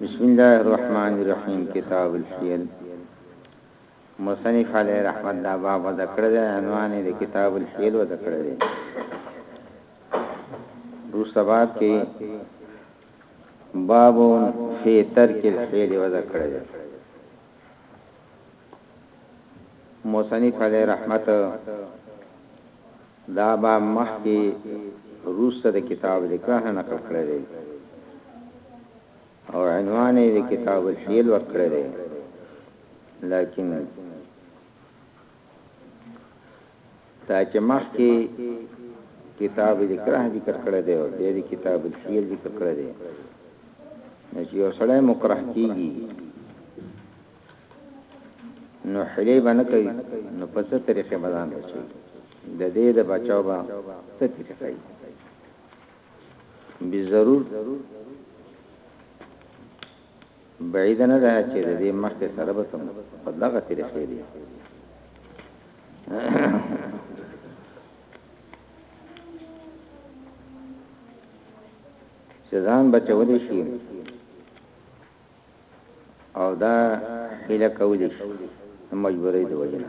بسم الله الرحمن الرحیم کتاب الحیل مصنف علی رحمت دا باب ذکر دی عنوان دی کتاب الحیل ذکر دی روس باب کې باب فی ترک الحیل ذکر دی مصنف علیه رحمت دا باب مخکې روسته د کتاب الکراه نه نقل کړی دی او عنوان یې د کتاب الحیل ورکړی دی لیکن دا چې مخکې کتاب الاکراه ذکر کړی دی او بیا د کتاب السیر ذکر کړی دی نو چې یو سړی مکراه کیږي نو حلی باندې کوي نو په څه طریقې بدن بچي د دې د بچاو با څه طریقې کوي به ضرور بعيده نه ده چې د دې مخکې سره به سم په دغه طریقې دي سزان بچولی شي او دا هله کولی شي مجبورې دی وجنه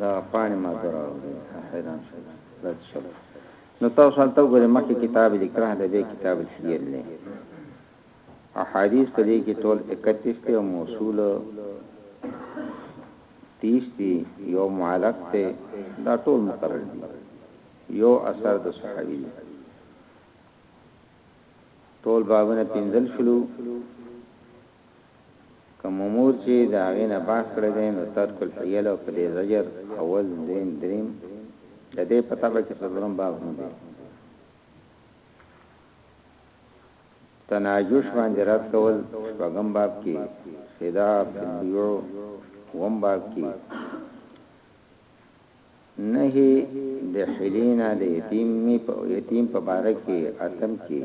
دا پانی ما دراو دی حیران شو دا څه نو تاسو حالته وګورئ مکه کتاب ذکر ده به کتاب سیر نه احادیث په دې کې ټول 31 ته موصول 30 دی یو معلق ته دا ټول مقرر دي یو اثر د صحابي دی ټول بابونه پنځل شلو کوم امور چي د هغه نه بحث کړی دی نو ترک الحیل او په دې زجر اول دویم دریم د دې په تبع کي څلورم باب هم دی تناجش باندې رد کول شپږم باب کې خدا فی البیوع وم باب کی نهی د حلینا د یتیم می په یتیم په باره کې اتم کې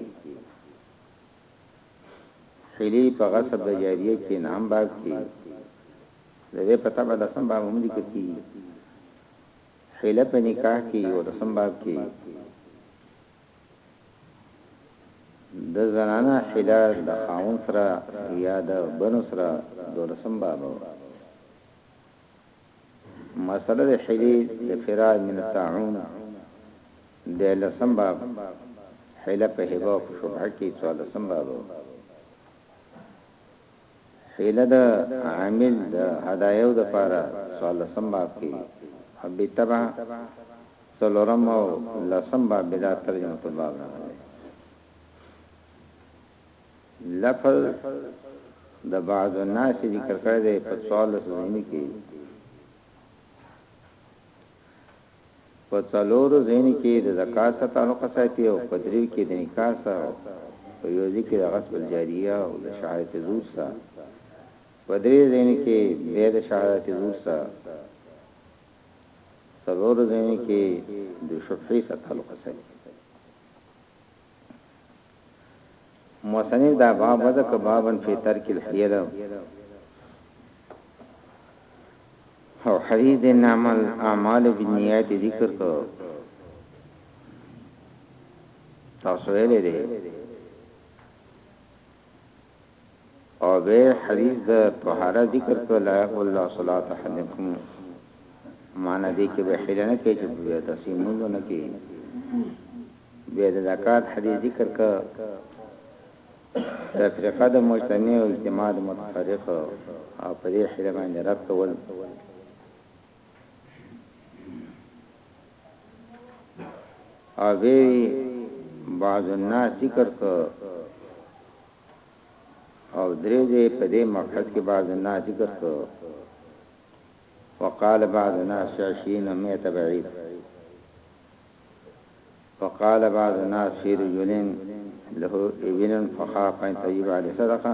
خیلی په غصب د جاریه کی نهم باب کی د دی په تبع لسم باب هم ذکر کیږی حیله په نکاح کی یولسم باب کی د زنانا حیله د خاون سره یا د بنو سره دولسم باب مسأله د حلی د فرار من الطاعون د لسم باب حیله په هبه او په شبهه کې څو لسم باب حیله د عامل د هدایو د پاره څو لسم باب کې حبی تبع څلورم او لسم باب بلا ترجمه په باب راغلی لفظ د بعض الناس ذکر کړی دی په 14 زینو کې په څلور زینو کې د زکات سره تعلق ساتي او په دریو کې د نکاح سره په یو ځکه د غصب الجاریه او د شهادت زور سره په دریو زینو کې به د شهادت زور سره څلور زینو کې د شفعي سره تعلق ساتي مصنف دا باب وذک بابا فی ترک الحیل او حدیث د نعمل اعمال بالنیات ذکر کو تاسو ویلې دي او به حدیث د طهارت ذکر کړ لا يقول الله صلاه حدکم معنا دې کې به حیله نه کې چې به تاسو مونږ نه کې به د زکات حدیث ذکر کا تفریقه د مجتمع او اجتماع د متفرق او په دې حیله باندې رد کول هغه بعض الناس ذکر کو او درې دې په دې مقصد کې بعض الناس ذکر کو وقال بعض الناس شاشین میت بعید وقال بعض الناس فی رجلین له ابن فخاف ان طیب علی صدقه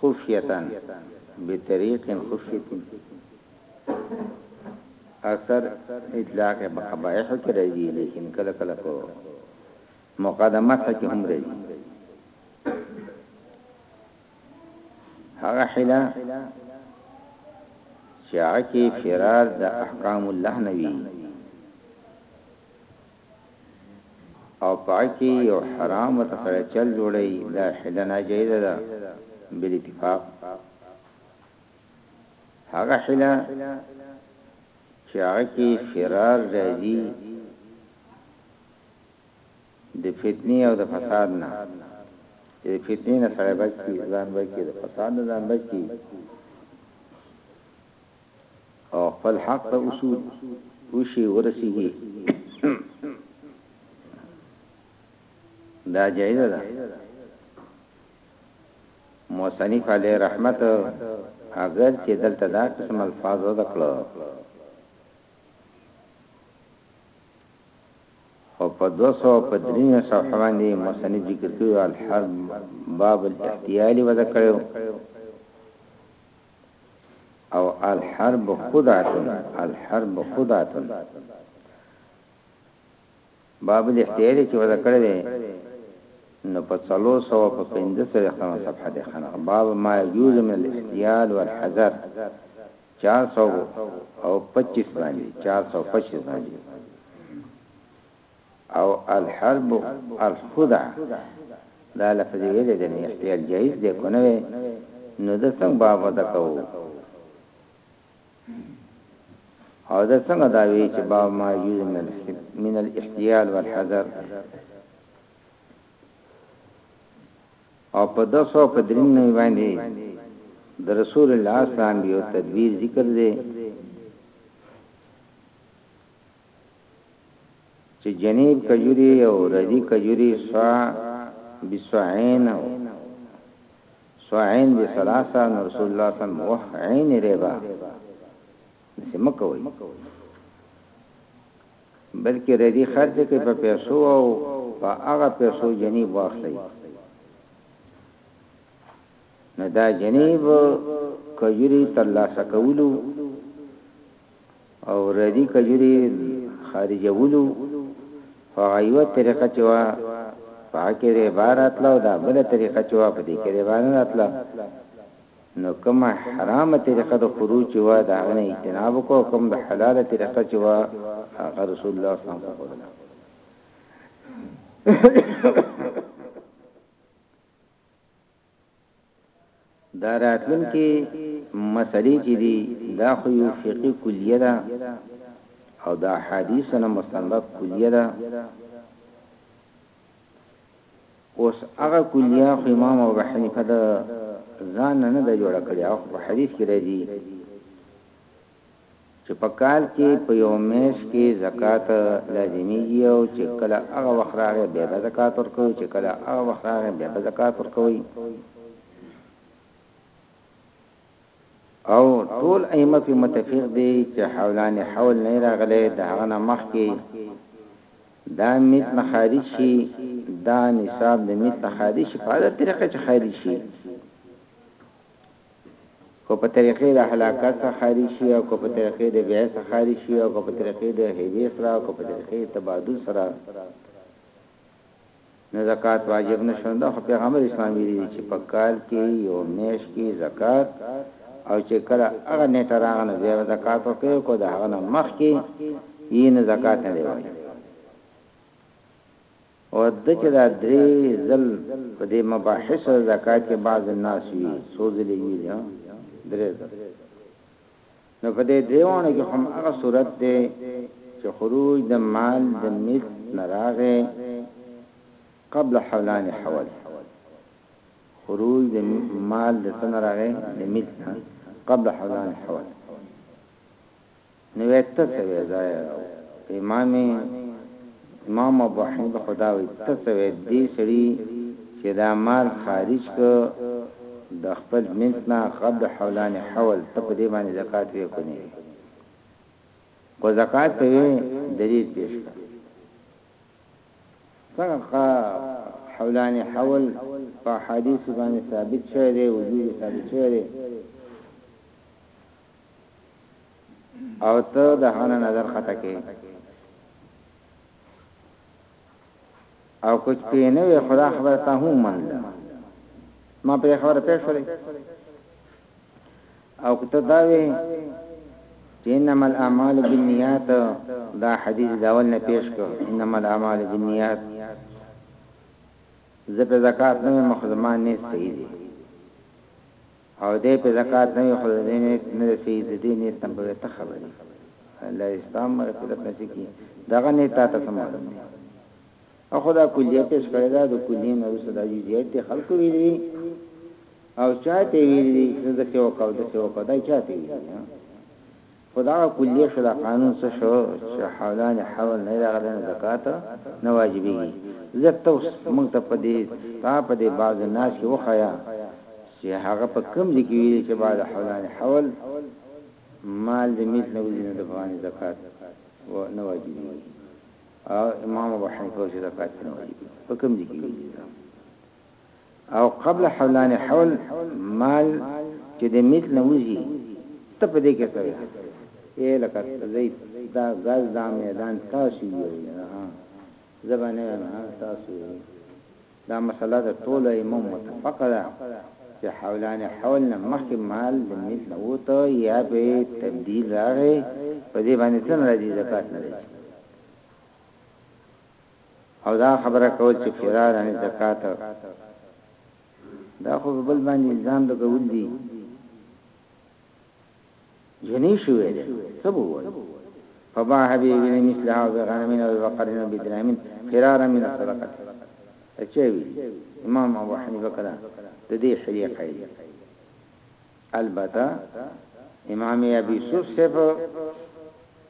خفیة بطریق خفیة اکثر اطلاق یې په قبائحو کې راځي لیکن کله کله په مقدماتو کې هم راځي هغه حیله چې هغه کې فرار د احکام الله نه وي او په حق کې یو حرام ورته سړی چل جوړوي دا حله ناجایزه ده بالاتفاق هغه حله چې هغه کې فرار راځي د فتنې او د فساد نه د فتنې نه سره بچي ځان بچي د فساد نه ځان بچي او خپل حق ته اصول وشي ورسیږي دا جایزه ده موسنیف علی رحمت اگر چې دلته دا قسم الفاظ وکړو او په 200 په 300 صفحه باندې مصنف ذکر کړو الحرب باب الاحتیال وذکرو او الحرب خدعه الحرب خدعه باب الاختیار چې ودا کړی دی نو په 315 ختمه صفحه ده خنه باب ما یوز من الاحتیال والحذر 400 او 25 باندې 425 باندې او الحرب الخدعه دا لفظ یې ویلی دی نو احتیاط جایز دی که نه وی نو د څنګه باب وده کوو او د څنګه دا وی چې باب ما یوز من من الاحتیال والحذر او په 200 په دریم نه باندې د رسول الله صلی الله علیه وسلم یو تدبیر ذکر دی چې جنیب کجوري او ردي کجوري صاع بصاعين او صاعين بثلاثه نو رسول الله صلی الله علیه وسلم وه عین ریبا دسې مکوي بلکې ردي خرج کې په پیسو او په هغه پیسو جنیب واخلي نو دا جنیب کجوري تر لاسه کولو او ردی کجوری خارجولو فعیوه طریقه چه وه په هکه ریبا راتله او دا بله طریقه چه وه په دی که ریبا نه راتله نو کومه حرامه طریقه د خروج چه وه د هغه نه اجتناب وکړو کوم د حلاله طریقه چه وه هغه رسول الله صلی الله علیه وسلم دا راتلونکې مسئلې چې دي دا خو يو فقهي کليه ده او د احاديثو نه مستنبط کليه ده اوس هغه کليه خو امام ابو حنيفه د ځان نه نه جوړه کړې او په حديث کې راځي چې په کال کې په یو میاشت کې زکات لازمیږي او چې کله هغه وخت راغی بیا به زکات ورکوي چې کله هغه وخت راغی بیا به زکات ورکوي او ټول ائمه په متفق دي چې حولان حول نه راغله د هغه نه مخ کې دا میت نه خارج شي دا نصاب د میت نه خارج شي په هغه طریقه چې خارج شي که په طریقې د هلاکت څخه خارج شي او که په طریقې د بیعت څخه خارج شي او که په طریقې د هبې سره او که په طریقې د تبادل سره نو زکات واجب نشو دا خو پیغمبر اسلام ویلي دي چې په کال کې یو میش کې زکات او چې کله هغه نیټه راغنه بیا زکات ورکړي کو دا هغه مخ کې یې نه زکات نه دی وایي او د چې دا درې ځل په دې مباحث او زکات کې بعض الناس وي څو ځلې وي دا درې ځل نو په دې دیوانو کې هم هغه صورت دی چې خروج د مال د ملک نراغه قبل حولان حول خروج د مال د سنراغه د ملک قبل حولان حول نوی ته څه وې ځای او امام امام ابو حنیفه خو دا وی ته څه وې دې سړي چې دا مال خارج که د خپل منځ نه قبل حولان حول ته په دې باندې زکات وې کو نه وې کو زکات ته وې دلیل پیش کړه څنګه حولان حول په حدیث باندې ثابت شوی دی وجود ثابت شوی دی او ته د هغه نظر خطا کې او کوچ پی نه وي خدا خبر ته هم من ما په خبر ته شولې او کته دا وي انما الاعمال بالنیات دا حدیث داول نه پیش کو انما الاعمال بالنیات زکه زکات نه مخزمان نه صحیح دي او دی په زکات نه وی خو د دی نیت نه دی صحیح د دی نیت نه به وی ته خبر یی الله دی ستا هم مغفرت نصیب کی دغه نیت تا ته څه معلوم دی او خدا کلیه پیش کړی دا د کلیه نه رسو دا جزئیات دی خلق ویلی او چاته ویلی چې د څه وکاو د څه وکاو دا چاته ویلی خو دغه کلیه شو دا قانون څه شو چې حولان حول نه راغلی نو زکات نه واجبېږي ځکه ته اوس موږ ته په دې تا په دې بعض الناس کې وښایا چې هغه په کوم ځای کې ویلي چې بعد حولان حول مال د مثل نه وځي نو د باندې زکات و نه واجبېږي او امام ابو حنیفه چې زکات نه واجبېږي په کوم ځای کې ویلي او قبل حولان حول مال چې د میت نه وځي ته په دې کې څه یې لکه زید دا غاز دا میدان تاسو یو ها زبانه نه تاسو دا مسله د ټول ایمو متفقه ده چې حولان حول نه مخکې مال د میت نه وته یا به تبدیل راغی په دې باندې څنګه راځي زکات نه راځي او دا خبره کول چې فرار عن الزکات دا خو بل باندې الزام لګول دي جنې شوې ده سبو وای فبا حبيب بن مثل او غنمين او بقرين او بدرامين فرارا من الصدقه اچوي امام ابو حنیفه کړه د دې حلی قید البته امام ابي يوسف صاحب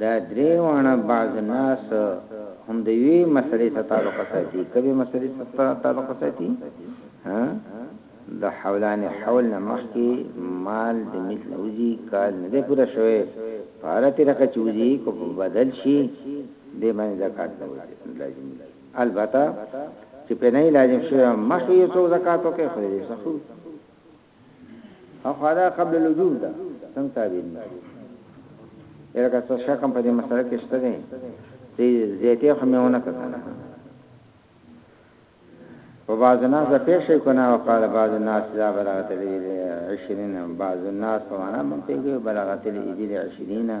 دا درې واړه بعض الناس هم د یوې مسلې سره تعلق ساتي کومې مسلې سره تعلق ساتي ها د حولان حول نه مخکې مال د مثل اوزي کال نه دی پوره شوی پاره طریقه چوزي کو بدل شي د باندې زکات نه لازم دی البته چې په نه لازم شوی مخکې یو څو زکات وکړي خو دې څه او خدا قبل الوجوب ده څنګه تعبیر نه یلکه څه شکم په دې مسله کې شته دي چې زیاتې خمیونه کړنه په بعض الناس به پیښ شي کنه او قال بعض الناس لا بلغت لي 20 بعض الناس په معنا مونږ پیږي بلغت لي 20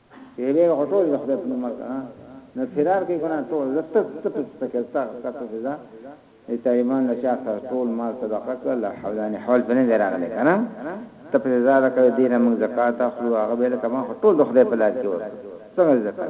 پیری خو ټول د خدای په نوم ورکړه نو فرار کې کنه ټول زته ته په سکلتا تا په فضا ایت ایمان نشه سره ټول مال صدقه کړ لا حولانی حول بنه دراغله کنه ته په فضا د کړه دینه موږ زکات اخلو هغه به کما ټول د خدای په لاس کې ورته څنګه زکات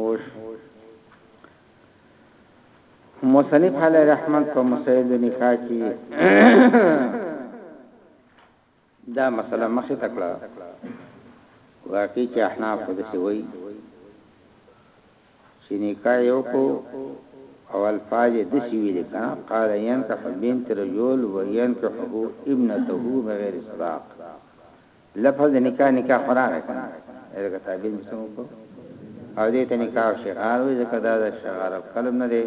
اوس مصنف علی رحمت په مسائل د نکاح کې دا مسله مخه تکړه واقعي چې احناف خود څه وایي چې نکاح یو کو او الفاظ د سی ویل کنا قال ینکح بنت رجل و ینکحه ابنته بغیر صداق لفظ د نکاح نکاح خراغه کنه دغه تعبیر مسو کو او دې ته نکاح شغار وي ځکه دا د شغار قلم نه دی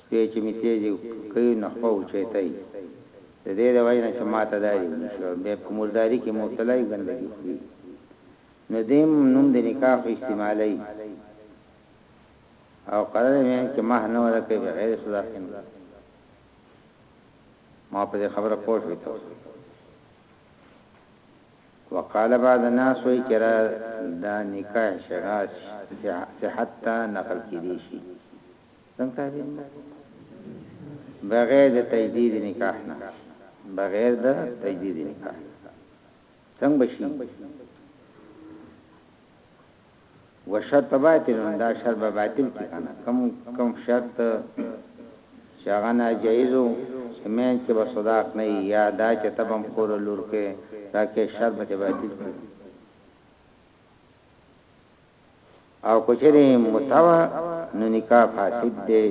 سپېچ می تیزي کوي نه خو چېتای د دې د وای نه چې ماته دای شو به په مرداري کې مبتلا یو ګندګي خو نو دیم نوم د نکاح استعمالي او قرار مې چې مه نه ورکه بغیر صداقت ما په خبره پوه شو وقال بعض الناس وای چرا دا نکاح شغا صحت تا نقل کیدی شی سم تعبیر مو بغیر د تجدید نکاح نه بغیر د تجدید نکاح څنګه بشی و شرط باطل دا شرط به باطل کی کنه کم کم شرط چې هغه ناجایز او چې مین کې به صداق نه یا دا چې تبم خور لور کې دا کې شر به باطل کړي او کچره متوا نو نکاح فاسد دی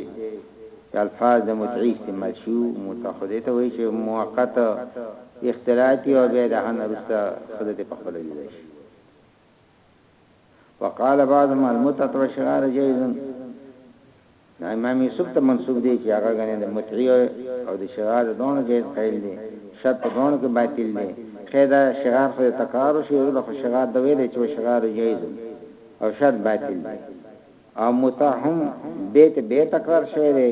چې الفاظ د متعی استعمال شو متخده ته وایي چې موقت اختلاطي او به د هنرسته خدای په خپل دی شي وقال بعضهم المتعه والشرار جائز دا امام یوسف ته منسوب دی چې هغه غنه د متعی او د شرار دونه جائز قائل دی شرط دونه کې باطل دی قاعده شرار خو تکرار شي او د شرار د ویلې چې شرار جائز او شرط باطل دی او متهم بیت به تکرار شوی دی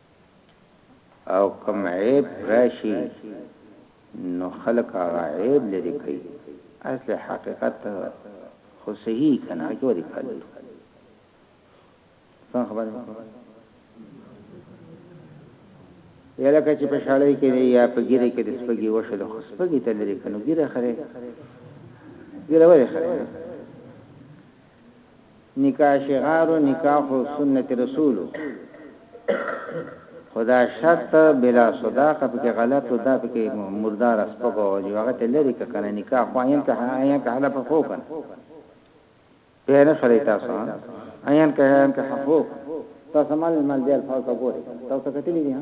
او کوم عیب راشي نو خلک هغه عیب لري کوي اصل حقیقت خو صحیح کنه هغه ولې پالي څنګه خبره یاله کچې په شاړې کې یا په ګیره کې د سپګي وشل خو سپګي ته لري کنه ګیره خره ګیره وای خره نکاح شعار نکاح سنت رسول خو دا شرط بلا صداقه پکې غلط او دا پکې مردار سپکو او جو هغه ته لري کنه نکاح خو ايان که ايان که حلف خو کنه په نه شړې تاسو ايان که ايان که حقوق تاسو مال مال دې الفاظ وګورئ تاسو کتلې دي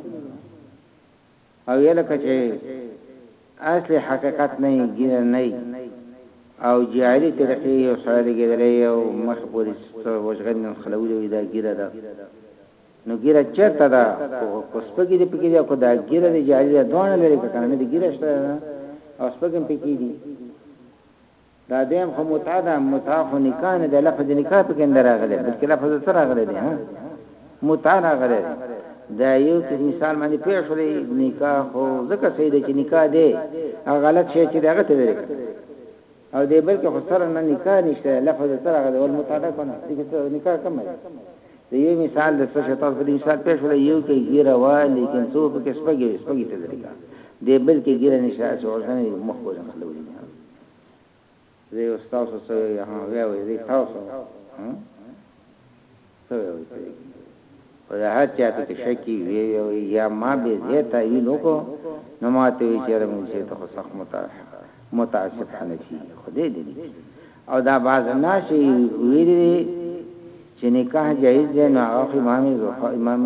او یا لکه چې اصلي حقیقت نه یې ګیره نه یې او جعلي طریقې یو سره لګېدلی او مخ پورې څه وژغني نښلولي وي دا ګیره ده نو ګیره چېرته ده خو سپګې دې پکې دي او که دا ګیره دې جعلي ده دواړه لري که کنه نه دې ګیره شته او سپګې هم پکې دي دا دیم خو متعه ده متعه خو نکاح نه ده لفظ نکاح په کې اندر راغلی بلکې لفظ څه راغلی دی ها متعه راغلی دا یو څه مثال باندې پیښ شوی نکاح خو ځکه صحیح دی چې نکاح دی او غلط شی چې دغه ته ویل او دې بلکې خو سره نه نکاح نشته لفظ څه راغلی ول متعه ده کنه چې نکاح کوم دی یو مثال د څه شي تاسو د مثال پیښ شوی یو کې ګیره وا لیکن څو په کې سپګي سپګي ته درګه دې بلکې ګیره نشه چې ورسنه مخ کوله مخلوق زه یو ستاسو سره یم بیا وې زه تاسو هم څه وې چې په هر چا ته شکی وی وی یا ما به زه ته ویلو کو نو ما ته وی چې موږ چې ته سخت متاسف متاسف حنفي خدای دې او دا باز ناشي ویری چې نکاح جایز دی نو هغه امام زوفر امام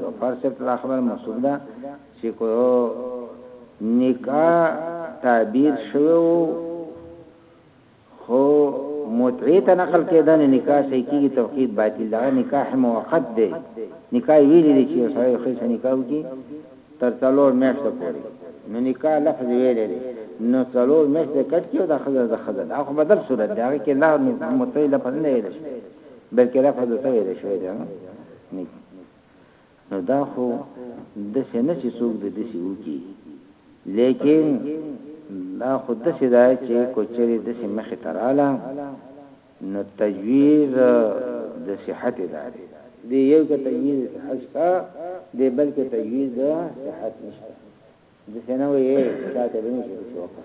زوفر سره خبر مسعود چې په نکاح تعبیر شوی وو خو متعه ته نقل کېده نو نکاح صحیح کیږي توقید باطل دا نکاح موقت دی نکاح ویلې دي چې سره خې سره نکاح وکي تر څلور میاشتو پورې نو نکاح لفظ ویلې دي نو څلور میاشتې کټ کې دا خزه د خزه دا خو بدل صورت دی هغه کې لا متعه لفظ نه ویل شي بلکې لفظ ته ویل شي دا نو دا خو دسې نه چې څوک د دسې وکي لیکن دا خو دسې دا چې کوچري دسې مخ تراله نو تجویز د صحت دا دی دی یو که تجویز صحت شته دی بلکې تجویز د صحت نشته دسې نه وي چاته به نشي دسې وکړه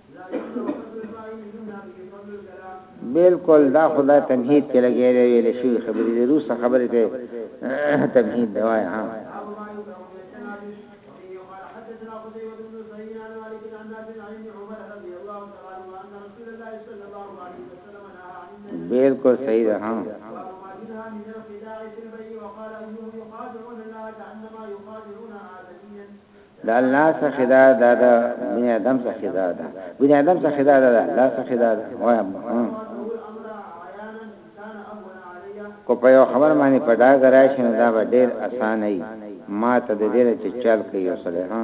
بالکل دا خدا تمهید کې لګی دی ویل شي خبرې دې روسه خبرې ته تمهید دی وای ها بالکل صحیح ده ها د الله څخه خدا دا د بني آدم څخه خدا ده بني آدم څخه خدا ده الله څخه خدا ده وایم کو په یو خبر باندې په دا غرای شنو دا به ډیر اسانه ای ما ته د دې چې چل کوي او سره ها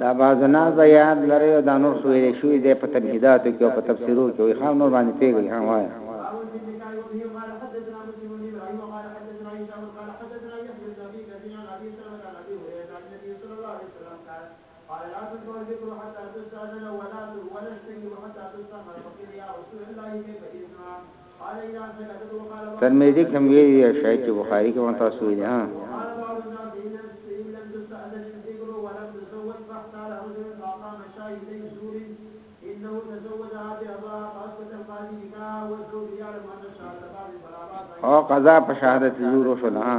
دا بعضنا زیاد لري او دا نور خو ویل شوی دی په تمهیداتو کې او په تفسیرو کې وي خام نور باندې پیږي هم وایي ترمذی کم وی وی شای چی بخاری کی وانتا سوی دی ها. او قضا په شهادت زور وشوله ها.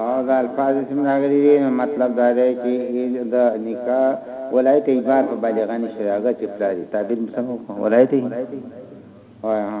او دا الفاظ چې راغلي دي نو مطلب دا دی چې د نکاح ولایت اجبار په بالغ نشي هغه چې پلاري تعبیر مسمو ولایت وای ها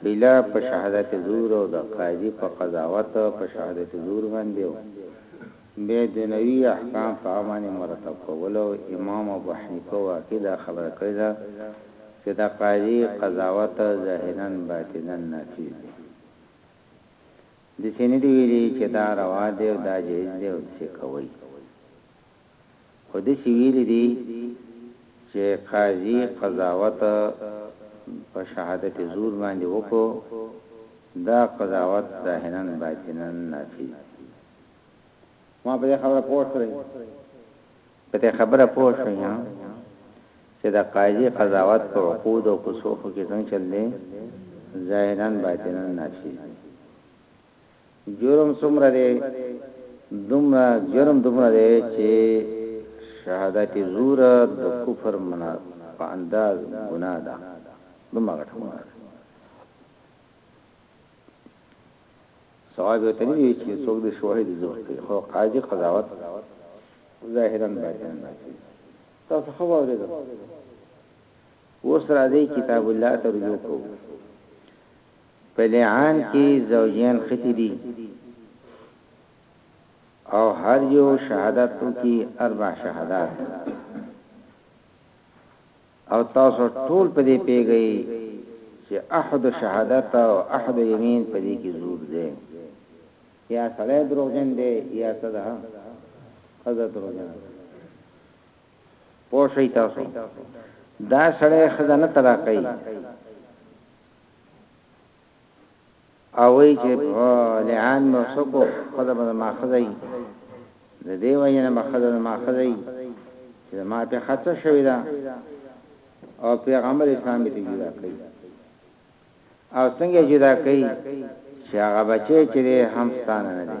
خلاف په شهادت زور او د قاضي په قضاوت په شهادت زور باندې او بیا دنوي احکام په هغه باندې مرتب کول او امام ابو حنیفه واقعي دا خبره کړې ده چې د قاضي قضاوت ظاهراً باطناً نافذ دی داسې نه دي ویلي چې دا روا دی او دا جایز دی او داسې کوئ. خو ده چي ويلي دي چي قاضي قضاوت په شهادت زور باندي وکړو دا قضاوت ظاهرا باطنا نافذ دي ما په دي خبره پوه شوي په دي خبره پوه شوي ها چي دا قاضي قضاوت په عقود او کسوخو کي څنګه چل دي ظاهرا باطنا نافذ دي جرم څومره دی دومره جرم دومره دی چې شهادت زور د کفر منا په انداز ګناه ده دومره غټه ګناه ده ثواب یې تنه وی چې څوک د شواهد زور کوي خو قاضي قضاوت ظاهرا باطن باطن تاسو خو اورید اوس را دې کتاب الله ته رجوع کو په لعان کې زوجين ښتي دي او هر يو شهادت وکي اربع شهادات او تاسو ټول په دې پیګی چې احد شهادت او احد یمین په دې کې زور دی یا سړی دروغجن دی یا صدا خزه دروغجن پوه شئ تاسو دا سړی خزه نه طلاقای او وایي چې په لعان مو سکو خدا به ما خدای د دې وجه نه خدا ما خدای چې ما په خطا شوی دا او پیغمبر اسلام دې جدا کوي او څنګه جدا کوي چې هغه بچي چې هم ستانه نه دي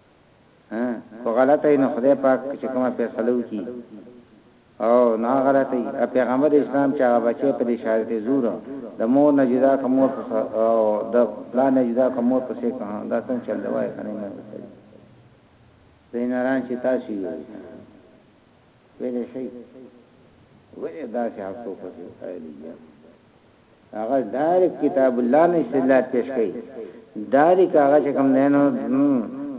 ها کو غلطه نو خدای پاک چې کومه فیصله وکي او نه غلطه پیغمبر اسلام چې هغه بچي په دې شهادت زور د مور نه جدا کوم او د پلان نه جدا کوم په څه کوه دا څنګه چل وای کنه مې وسري زیناران چې تاسو یې ویلې شي وې دا چې حق کو کوي هغه ډایرک کتاب الله نه استدلال پیش کړي ډایرک هغه چې کوم دینو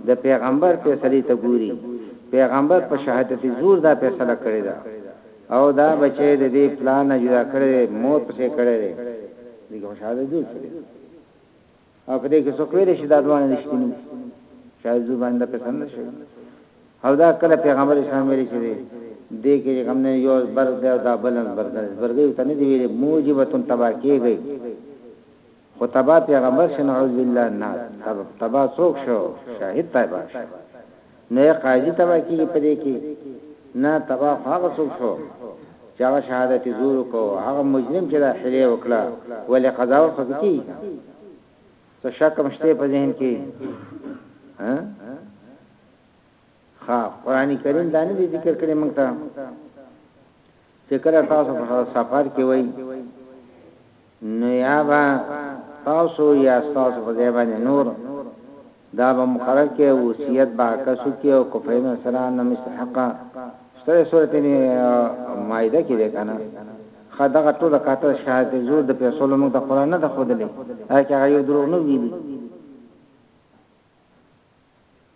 د پیغمبر په سړی ته ګوري پیغمبر په شهادت زور دا فیصله کړی دا او دا بچی د دې پلان جوړ کړی مور پسې کړی دی دغه شهادت زور کړی او په دې کې څوک ویل شي دا دوه رښتینی شاید زو باندې پسند شي او دا کله پیغمبر اسلام ویل شي دې کې کوم نه یو برګ دی او دا بل برګ دی برګ ته نه دی ویل موجبتون تبا کېږي خو تبا پیغمبر شنو عز بالله نه تبا څوک شو شاهد تبا شو نه قاضي تبا کیږي په دې کې نه تبا هغه څوک شو چې هغه شهادت زور کو هغه مجرم چې دا حلې وکړه ولې قضا ورته کوي څه شک مشته په ذهن کې ها ها قران کریم دا نه ذکر کړی موږ ته چې کله تاسو په سفر کې وای نو یا به تاسو یا ستاسو په ځای باندې نور دا به مقرر کې وصیت به کسو کې او کفین سره نه مستحق ستړي صورت می مایده کې ده کنه خدغه ټول کاته شاهد زور د پیسو لمو د قران نه د خودلې هغه یو دروغ نه ویلي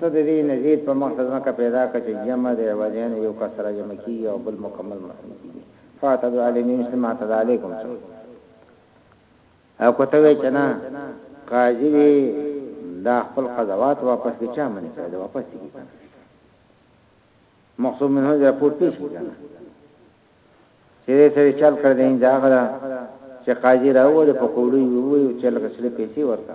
ته د دې نه زيد په مخ د ځمکه پيدا کړه چې جمع د عوضين يو کس سره جمع کېږي او بل مکمل مثني کېږي فاعتدو علي ميمسي ما اعتدى عليكم سره او که ته وې چې نه قاضي دې دا خپل قضاوات واپس کې چا منې کړی دا واپس کې کنه مقصود منه دا پور پیش کنه چې سره چل کړ دې دا غلا چې قاضي راوړ په کوړی وي چې لکه سړي پیسې ورته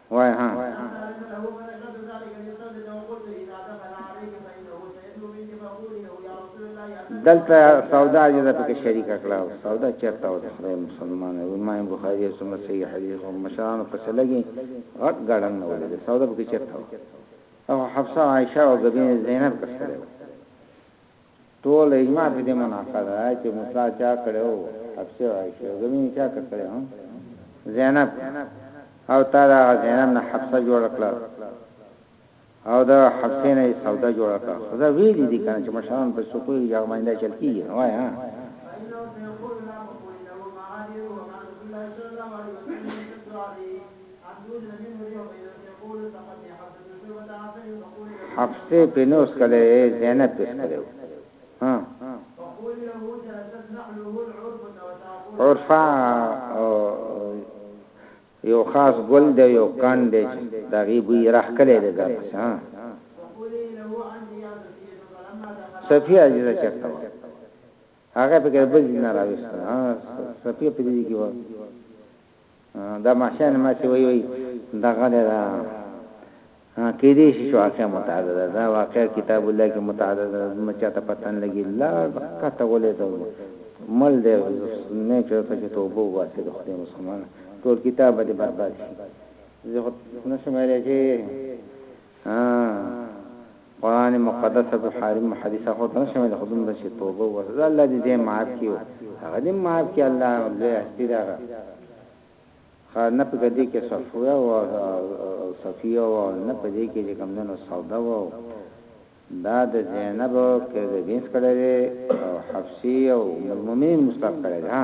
وای دلته سودا جدا پکې شریک کړه سودا چرته او خدای مسلمان او امام بخاری او سم صحیح حدیث او مشران په سلګي غټ غړن نه ولې سودا پکې چرته او حفصه عائشه او غبین زینب کسره ټوله اجماع په دې منعقد ده چې مصرع چا کړو حفصه او عائشه زمين چا کړو هم زینب او تا دا زینب نه حفصه جوړ کړ او دا حفصه نه سودا جوړ کړ خو دا ویلي دي کنه چې مشران په سکوي یو باندې چل کیږي وای ها حفصه په نو سکلی وی زینب په سکلی وی ها عرفا یو خاص ګل دی یو کان دی دا غي بوی راخ کله دی دا ها صفیه عزیزه چرته هغه په ګربز نه راويست ها سپي په دې کې و دا ماشان ما چې وی وی دا غلې دا کې دې شي چې واقع متعدد دا واقع کتاب الله کې متعدد مچا ته پتن لګي لا کته ولې دا مل دې نه چې ته چې توبه واسي د خدای مسلمان ټول کتاب دې برباد شي زه نشم ویلای چې ها قران مقدس په حریم محدثه خو تر شمه خو دوم چې توبه وکړه الله دې دې معاف کیو هغه دې معاف کی الله دې هستی دا خا نه په دې کې صفوه او صفیه او نه په دې کې کوم نه سودا و دا د زینب کې د بنس کړه او حفصی او مؤمن مستقره ها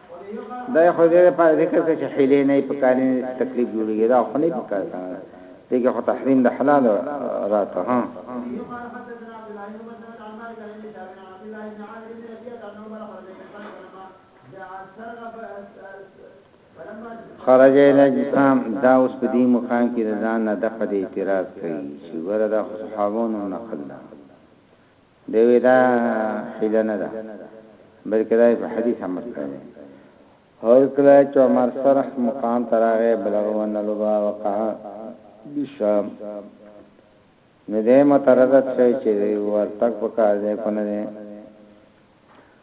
دا خو دې په ذکر کې چې حیلې نه په کاري تکلیف جوړیږي دا خو نه په کار کنه دغه خو تحریم د حلال راته ها خرج الى جسام دا اوس په دې مقام کې ځان نه د قد اعتراض کوي چې وردا صحابونو نقل ده دی وی دا حیله نه ده بلکې دا په حدیث عمل کوي هر کله چې عمر سرح مقام تراغه بلغو ان لبا وقع بشام نو دې متردد شي چې ورتک پکار دې کنه دې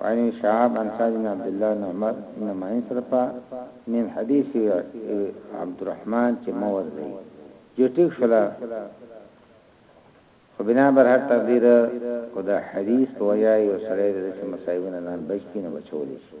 وعن شهاب عن سعد بن عبد الله بن عمر ان معين سره په نیم حدیث عبدالرحمن چې مو ورځي جو ټیک شلا خو بنا بر هر تقدیر او د حدیث په وجه یو سره د مسایبونو نه بچی نه بچول شي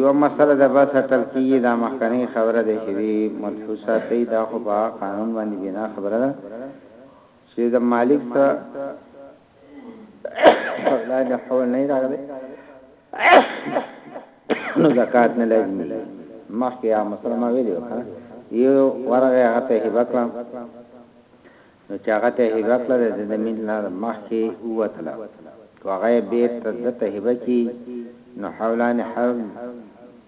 یو مسله د بس اتل کیږي دا مخکنی خبره ده چې وی ملحوسه ته دا خو په قانون باندې بنا خبره ده چې د مالک ته لا نه حول نه راغلی نو زکات نه لازمي مخکې یا مسلمان ویلو یو ورغه هغه ته هبه کړم نو چې هغه ته هبه کړه د د ملک نه مخکې ووتله که هغه یې بیرته ده ته هبه کړي نو حولان حول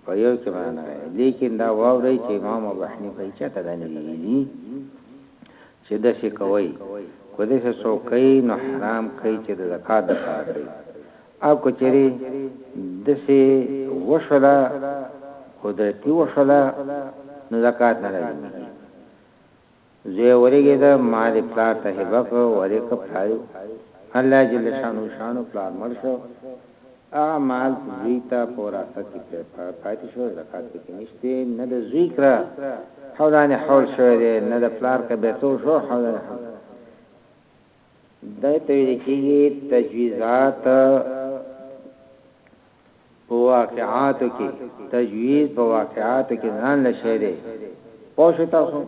په یو کې معنا نه کوي لیکن دا واورئ چې امام ابو حنیفه هیڅ چاته دا نه دي ویلي چې داسې کوئ که داسې څوک کوي نو حرام کوي چې د زکات دپاره کوي او که چېرې داسې وشوله قدرتي وشوله نو زکات نه لازمېږي زوی ورېږېده ما دې پلار ته هبه کړ ورې که پلار يې الله جل شانه شانو پلار مړ شو هغه مال زوی ته په وراثت کې پرې پاتې شو زکات په کې نشته نه د زوی کړه حولان حول شوی دی نه د پلار که بېرته وشو حولان حول دغه ته ویل کیږي تجویزات په واقعاتو کې تجویز په واقعاتو کې ځان لشه دی پوه شو تاسو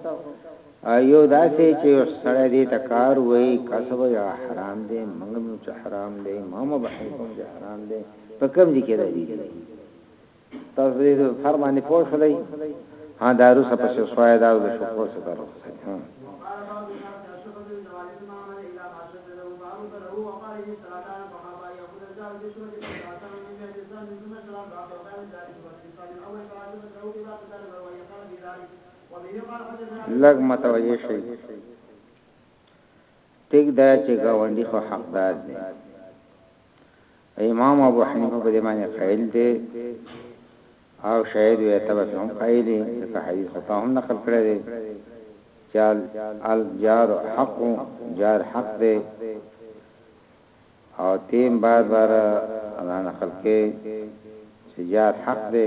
ایو داسې چې سړی دې تکار وای کسب یا حرام دی منګم چې حرام دی امام ابو حنیفه چې حرام دی په کوم ذکر دی تاسو دې د سر باندې پوه شئ ها دا روس په څه سوای دا د شکر څه درو ها لګ متوجه شي ټیک دا چې گاونډي خو حقدار دي امام ابو حنیفه په دې باندې قائل دی او شاید وي تبع هم قائل دی ځکه حدیث خطا هم نقل کړی دی چال الجار حق جار حق دی او تیم بار بار انا نقل کې چې جار حق دی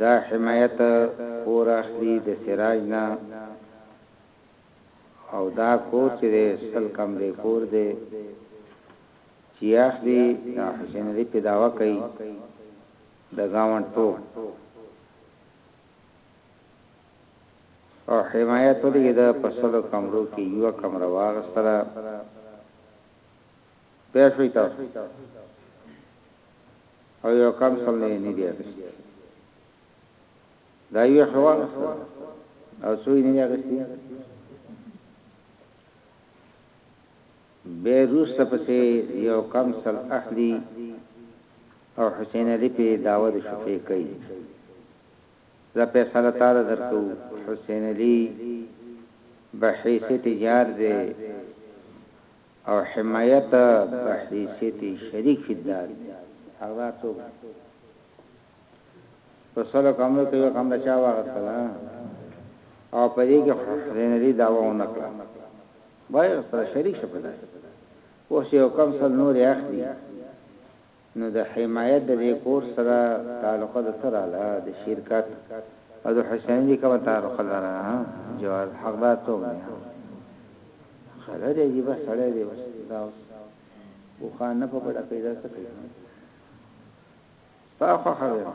دا حمایت پور اخلي د سراج نه او دا کور چې دی سل کمرې کور دی چې یې اخلي دا حسین علي پې دعوه کوي د ګاونډ توب او حمایت ولګېده په سلو کمرو کې یوه کمره واخیستله پوه شوي تاسو او یو کم سل نه نه دی اغستی دا یو حوال او سوی نه دی اغستی به روس پسې یو کم سل اخلي او حسین علی په داوود شفیع کوي زه په سره تعالی درکو حسین علی به حیثیت جار دی او حمایت په حیثیت یې شریک فی الدار دی حقدار څوک دی په سلو کمرو کې یو کمره چا واغستله او په دې کې حسین علي داوا ونکړه باید سره شریک شپه ده اوس یو کم سل نور اخلي نو د حمایت د دې کور سره تعلقه د څه راله د شرکت او د حسینی دی کومه تعلقه لره جواز حقدار څوک دی خلا دی عجیبه سړی دی بس دا اوس بوخان نه په بډه پیدا څه کوي ستا خو خبره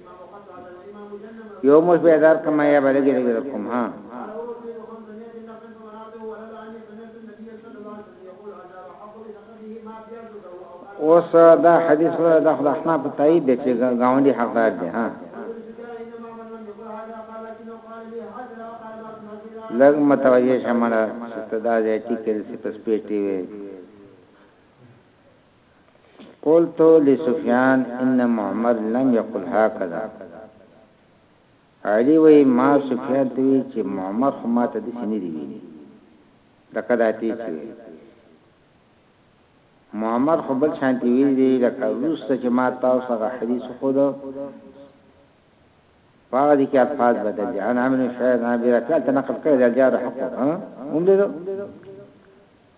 یو مش به دار کما یا بلګی لګی رکم ها اوس دا حدیث له د خدای حنا په تایید دی چې گاوندی حقدار دی ها لګ متوجه شمره چې تدا دې چې کله سپس پیټي وي قلت لسفيان ان معمر لم يقل هكذا علي وي ما سفيان ته وي چې معمر خو ماته د سینې دی ویلي لکه دا تی چې معمر خو بل شان دی ویلي دی لکه روسته چې ما تاسو هغه حدیث خو ده پاغه دي کې الفاظ بدل دي انا من شاید انا بیرکل ته نقل کړی دی جار حق ها هم دې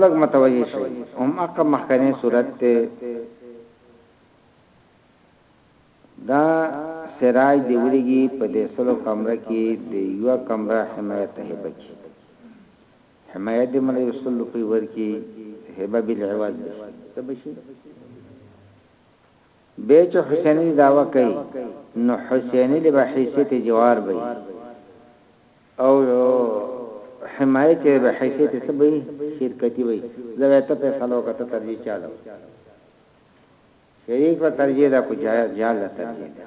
لګ متوجه شي هم اقا مخکنه صورت ته دا سراج دی وړيږي په دې سلو کمره کې د یو کمره حمایت ته بچي حمایت دې مړ رسول په ور کې هبه بالعوض ته بشي به چې حسینی دعوه کوي نو حسینی له بحیثیت جوار بی او حمایت یې به حیثیت څه بی شرکتی بی زه ته په سلو کته ترجیح چالو شریک و ترجیح دا کو جایز جال ترجیح دا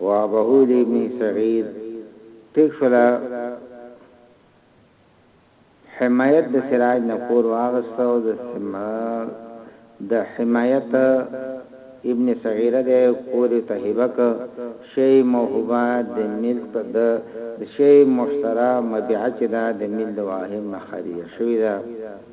وهبه لابن صغیر ټیک شو له حمایت د سراج نه پور واغسته او د د حمایت ابن صغیره د کور ته هبه ک شی موهبه د ملک د شی مشترا مبيعه چې دا د مل د واهم خارج شوی دا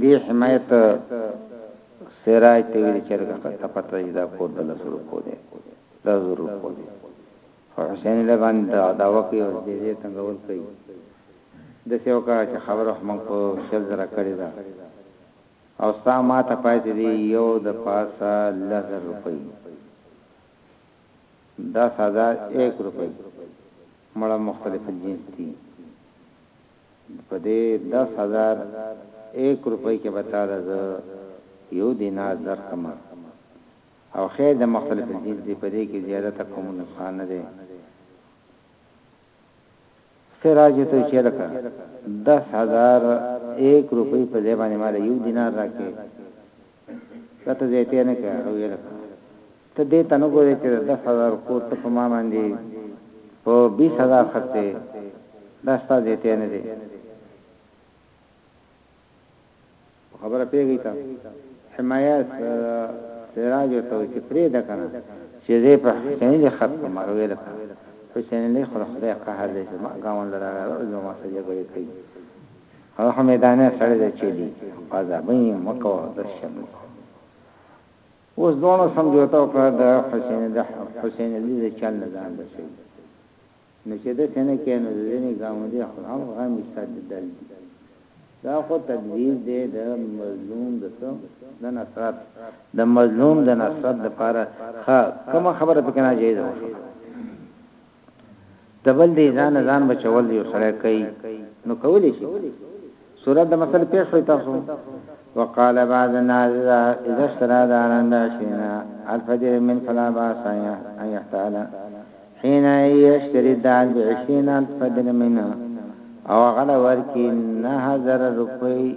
دې حمایت سراج ته ویل چې دا خسته پته دا کور د لسلو کو دی دا ضرور کو دی حسین له باندې دا دا وکي او دې دې څنګه ول کوي د سیو کا چې خبره هم کو شل زرا کړی دا او ستا ما ته پاتې دی یو د پاسه لزر روپۍ دا سزا 1 روپۍ مړه مختلف جنس دي په دې دس هزار ايک روپۍ کې به تا له زه يو دينار درکړم او خير د مختلف الجنس دی په دې کې زياده ته کوم نقصان نه دی څه راځي ته چې لکه دس هزار ايک روپۍ په ځای باندې ما له يو دينار راکې کته زیته نه کړه او یې لکه ته دې ته نه ګورې چې 10000 کور ته په ما باندې په 20000 خرڅې دا ستا زیته نه دی خبره پیږی تا حمایه سراج ته چې پرې ده کنه چې دې په حسین دې خط مروي لکه حسین دې خو خدای قهر دې ما گاون لرا او ما سجده کوي هغه خو میدانه سړی دی چې دی پازه به یې مکو د شمو اوس دوه سمجوته وکړه د حسین د حسین علی د چل نه ځان بچي نو چې د سینې کې نو د دې ګام دې خو هم غم ایستل دل دا خو تدبیر دې د مظلوم د څو د نصرت د مظلوم د نصرت لپاره ښه کوم خبره پکې نه جایز وکړه دبل دی ځان نه ځان بچول یو سړی کوي نو کولی شي سورت د مسل پیښ شوی تاسو وقال بعض الناس اذا اشترى دارا بعشرين الفجر من فلا باس ان يحتال حين يشتري الدار بعشرين الفجر منه او غلا ورکی 9000 روپی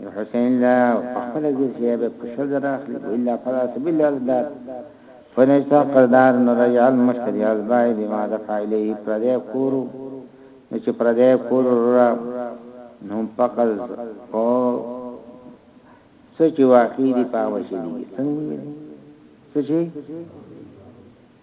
نو حسین لا په خپل ځای شی به په شل زره اخلي و الا فلا سبیل الدار فنشتا قردار نو رجع المشتری البای بما دفع الیه پردی کورو نو چې پردی کورو را نو فقط په سچ واقعي دی پاوه شي څنګه سچي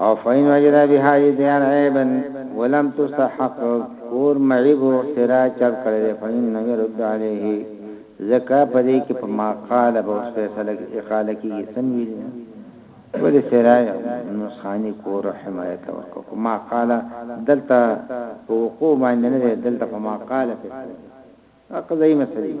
او فین وجد بها جدیان عیبا ولم تستحق کور معیب و احتراج چرد کرده فین نمی رد علیه زکا پده که پا ما قال با اس فیصله که اقاله که گی سم ویلی نا ولی سرائی نسخانی کور حمایت ورکو پا ما قال دلتا پا وقوع باندی نده دلتا پا ما قال فیصله اقضایی مسئلی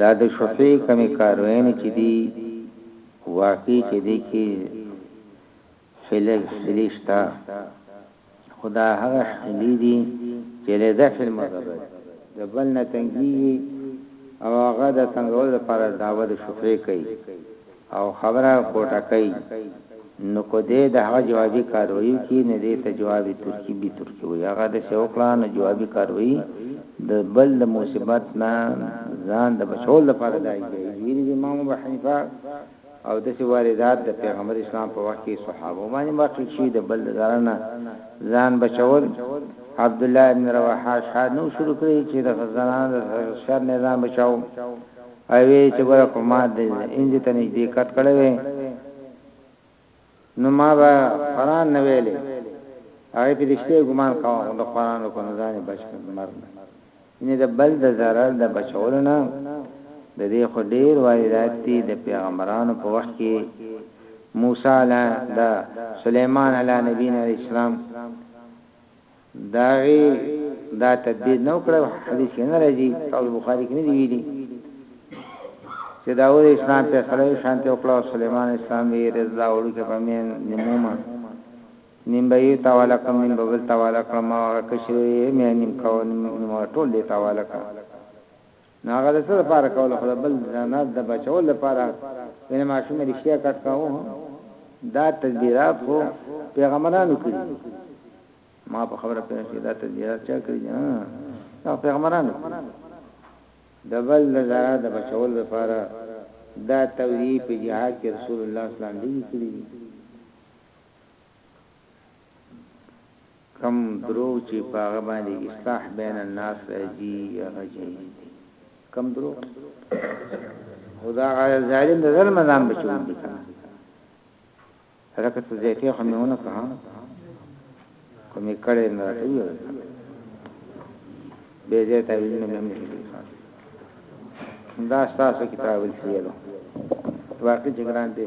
دا د شوخی کمی کاروینی چی دی واقعی چی دی کی حیلی شته خو دا هغه حیلی دی چی له دخل مغبر د بل نه تنګیږی او هغه د تنګولو لپاره دعوه د شوخی کوي. او خبره کوټه کوي نو که دی د هغه جوابي کاروایی وکړي نو دې ته جواب ترکي بي ترکي وایي هغه داسې وکړه نو جوابي کاروایی د بل د مصیبت نه ځان د بچولو لپاره دای جایز ویلي دي امام ابو حنیفه او داسې واردات د پیغمبر اسلام په وخت کې صحابه باندې واقع شوي د بل د ضرر نه ځان بچول عبد الله ابن رواحه شاد نو شروع کړی چې د زنانو د شر نه ځان بچاو هغې وې چې ګوره که ما دې انځي ته نږدې کټ کړی وې نو ما به قران نه ویلې هغې په دشته ګمان کاوه خو د قران کو نه ځانې بچ کړ مرګ نه یعنی د بل د ضرر د بچول نه د دې خو ډیر واردات دي د پیغمبرانو په وخت کې موسی علی د سليمان علی نبی علیہ السلام د هغې دا تطبیق نه وکړ او حدیث کې نه راځي او بخاري کې نه دی ویلي چې داوود اسلام په خلای شانته او کلاو سليمان اسلام وی رضا وړو کې په مين نمومه نیم به یو تاواله کم نیم به بل تاواله کړم او کشوی مې نیم کاو نیم ټول دې تاواله کړم نو هغه د څه لپاره کوله خو بل ځان د بچول لپاره یعنی ماشوم رښتیا کټ کاوه دا تدبیرات خو پیغمبرانو کړی ما په خبره پوه شو دا تدبیرات چا کړی دا پیغمبرانو د بل د زړه د بچول لپاره دا توری په جهاد کې رسول الله صلی الله علیه وسلم دی کړی کوم دروغ چی په هغه باندی اصلاح بین الناس راځی هغه جایز دی کوم دروغ او دا غیر ظالم د ظلم ځان بچو دي کنه رکعت زیته خو میونه که کومې کړه نه راته ویل به دې ته ویل نه مې دا تاسو کتاب ویلو واقعي جګړان دي